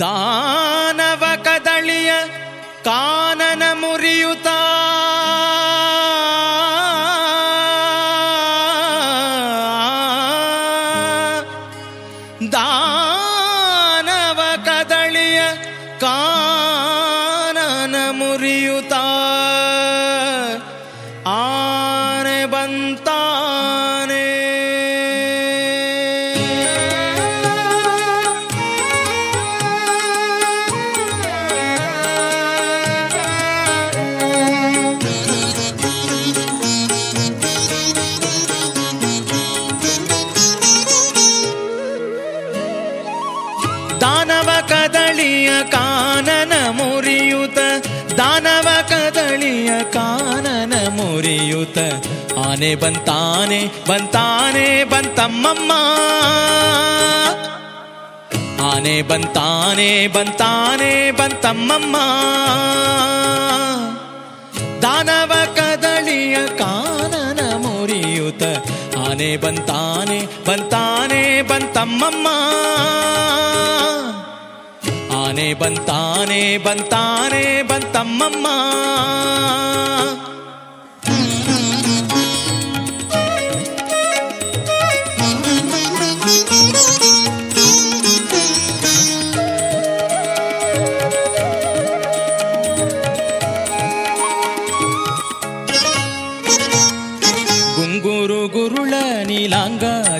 ದಾನವ ಕದಳಿಯ ಕಾನನ ಮುರಿಯುತ ದಾನವ ಕದಳಿಯ ಕಾನನ ಮುರಿಯುತ ಆನೆ ಬಂತಾನೆ. ಕದಳಿಯ ಕಾನನ ಮುರಿಯುತ, ದಾನವ ಕದಳಿಯ ಕಾನನ ಮುರಿಯುತ. ಆನೆ ಬಂತಾನೆ ಬಂತಾನೆ, ಬಂತಮ್ಮಮ್ಮ. ಆನೆ ಬಂತಾನೆ ಬಂತಾನೆ, ಬಂತಮ್ಮಮ್ಮ. ದಾನವ ಕದಳಿಯ ಕಾನನ ಮುರಿಯುತ, ಆನೆ ಬಂತಾನೆ ಬಂತಾನೆ, ಬಂತಮ್ಮಮ್ಮ. ಆನೆ ಬಂತಾನೆ ಬಂತಾನೆ ಬಂತಮ್ಮಮ್ಮ.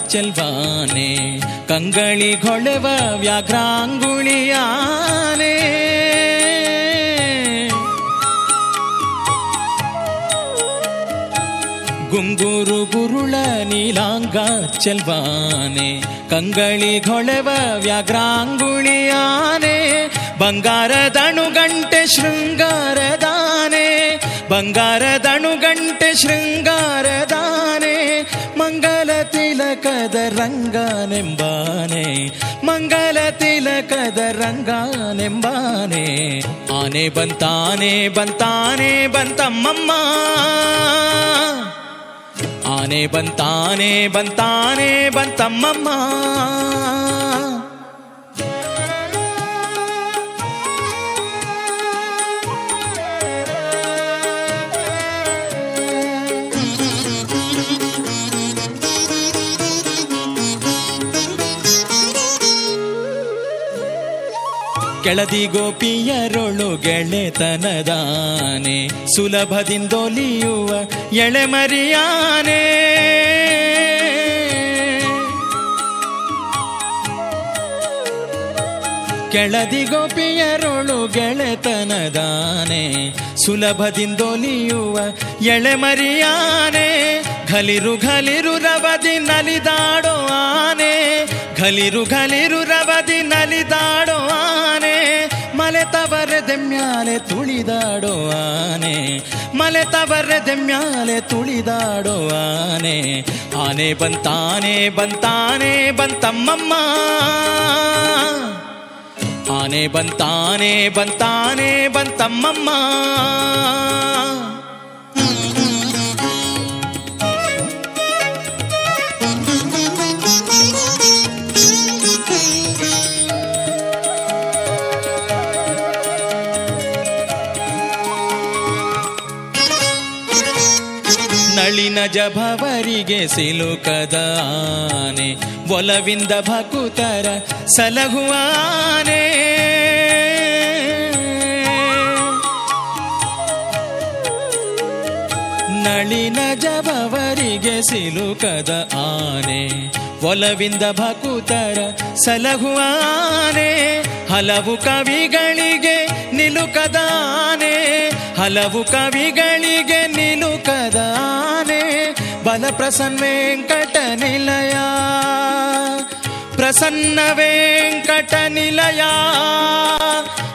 ಚೆಲ್ವಾನೆ, ಕಂಗಳಿ ಹೊಳೆವ ವ್ಯಾಘ್ರಾಂಗುಳಿಯಾನೆ. ಗುಂಗುರು ಗುರುಳ ನೀಲಾಂಗ ಚಲ್ವಾನೆ, ಕಂಗಳಿ ಹೊಳೆವ ವ್ಯಾಘ್ರಾಂಗುಳಿಯಾನೆ. ಬಂಗಾರದಣುಗಂಟೆ ಶೃಂಗಾರದಾನೆ ಬಂಗಾರದಣು ಗಂಟೆ ಮಂಗಲ ತಿಲಕದ ರಂಗನೆಂಬಾನೆ ಮಂಗಲ ತಿಲಕದ ರಂಗನೆಂಬಾನೆ ಆನೆ ಬಂತಾನೆ ಬಂತಾನೆ ಬಂತಮ್ಮಮ್ಮ ಆನೆ ಬಂತಾನೆ ಕೆಳದಿ ಗೋಪಿಯರೊಳು ಗೆಳೆತನದಾನೆ, ಸುಲಭದಿಂದೊಲಿಯುವ ಎಳೆಮರಿಯಾನೆ ಕೆಳದಿ ಗೋಪಿಯರೊಳು ಗೆಳೆತನದಾನೆ, ಸುಲಭದಿಂದೊಲಿಯುವ ಎಳೆಮರಿಯಾನೆ ಘಲಿರು ಘಲಿರು ರವದಿ ನಲಿದಾಡೋ ಆನೆ, ಘಲಿರು ಘಲಿರು ರವದಿ ನಲಿದಾಡೋ ಆನೆ ಮಲೆತವರದೆ ಮ್ಯಾಲೆ ತುಳಿದಾಡೋ ಆನೆ ಮಲೆತವರದೆ ಮ್ಯಾಲೆ ತುಳಿದಾಡೋ ಆನೆ ಬಂತಾನೆ ಬಂತಾನೆ, ಬಂತಮ್ಮಮ್ಮ. ಆನೆ ಬಂತಾನೆ ಬಂತಾನೆ, ಬಂತಮ್ಮಮ್ಮ. ನಳಿನ ಜಭವರಿಗೆ ಸಿಲುಕದ ಆನೆ ಒಲವಿಂದ ಭಕುತರ ಸಲಹುವಾನೆ. ನಳಿನ ಜಭವರಿಗೆ ಸಿಲುಕದ ಆನೆ ಒಲವಿಂದ ಭಕುತರ ಸಲಹುವಾನೆ, ಹಲವು ಕವಿಗಳಿಗೆ ನಿಲುಕದಾನೇ. ಹಲವು ಕವಿಗಳಿಗೆ ನಿಲು ಕದಾನೆ ಬಲ ಪ್ರಸನ್ನ ವೆಂಕಟ ನಿಲಯ. ಪ್ರಸನ್ನ ವೆಂಕಟ ನಿಲಯ.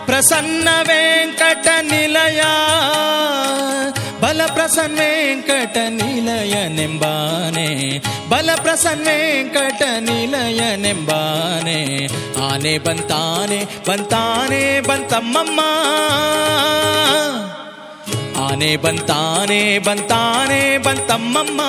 ಪ್ರಸನ್ನ ವೆಂಕಟ ನಿಲಯ. ಬಲ ಪ್ರಸನ್ನ ವೆಂಕಟ ನಿಲಯನೆಂಬಾನೆ. ಬಲ ಪ್ರಸನ್ನ ವೆಂಕಟ ನಿಲಯನೆಂಬಾನೆ. ಆನೆ ಬಂತಾನೆ ಬಂತಾನೆ, ಬಂತಮ್ಮಮ್ಮ. ಆನೆ ಬಂತಾನೆ ಬಂತಾನೆ ಬಂತಮ್ಮಮ್ಮ.